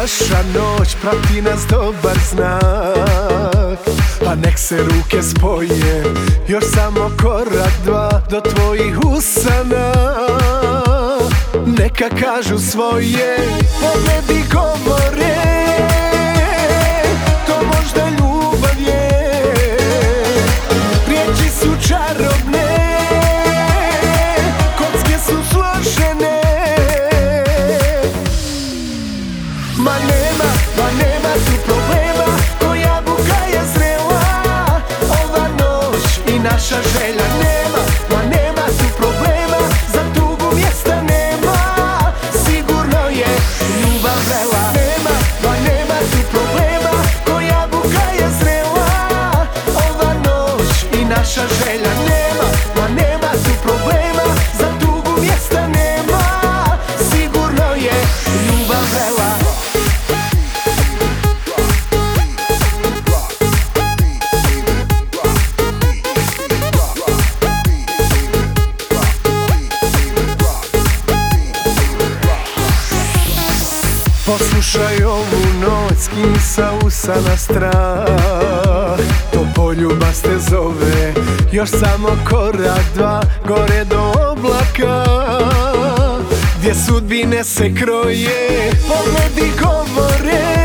naša noć, prati nas dobar znak. A nek se ruke spoje, još samo korak dva do tvojih usana. Neka kažu svoje, pogledi govore naša želja nema Ma nema tu problema Za tugu mjesta nema. Sigurno je ljubav vrela Poslušaj ovu noć, skini sa usa na strah To poljubac te zove, još samo korak dva Gore do oblaka, gdje sudbine se kroje. Pogledi govore,